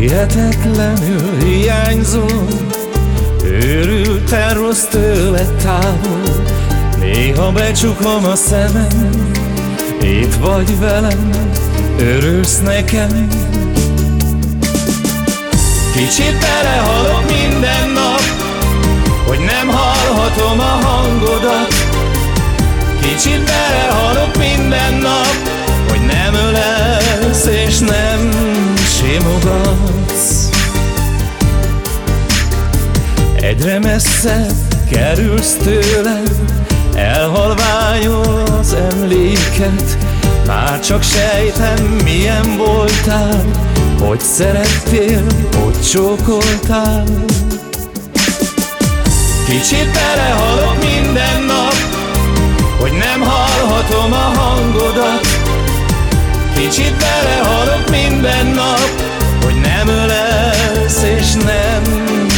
Hihetetlenül hiányzol Őrülten rossz tőle távol. Néha becsukom a szemem Itt vagy velem Örülsz nekem. Kicsit belehalok minden nap Hogy nem hallhatom a hangodat. Kicsit belehalok Egyre messze kerülsz tőlem Elhalványol az emléket. Már csak sejtem milyen voltál Hogy szerettél, hogy csókoltál. Kicsit belehalok minden nap Hogy nem hallhatom a hangodat. Kicsit belehalok minden nap Hogy nem ölelsz és nem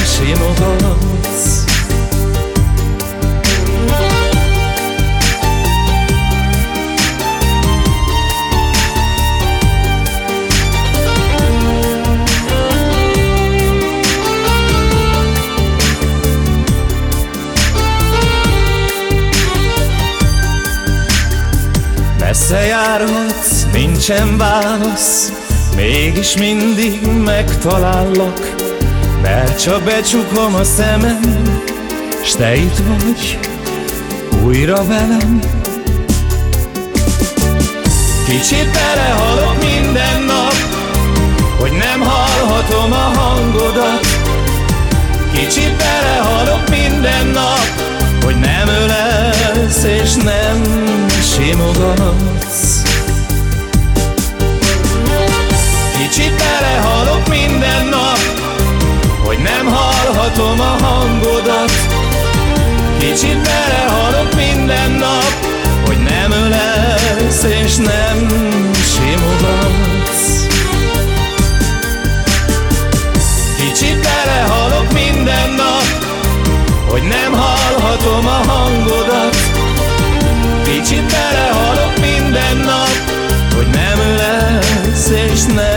simogatsz Messze járhatsz, nincsen válasz Mégis mindig megtalállak Mert csak becsukom a szemem S te itt vagy, újra velem. Kicsit belehalok minden nap Hogy nem hallhatom a hangodat. Kicsit belehalok minden nap Hogy nem ölelsz és nem simogatsz Kicsit belehalok minden nap Hogy nem hallhatom a hangodat. Kicsit belehalok minden nap Hogy nem ölelsz és nem simogatsz. Kicsit belehalok minden nap Hogy nem hallhatom a hangodat Kicsit belehalok minden nap Hogy nem ölelsz és nem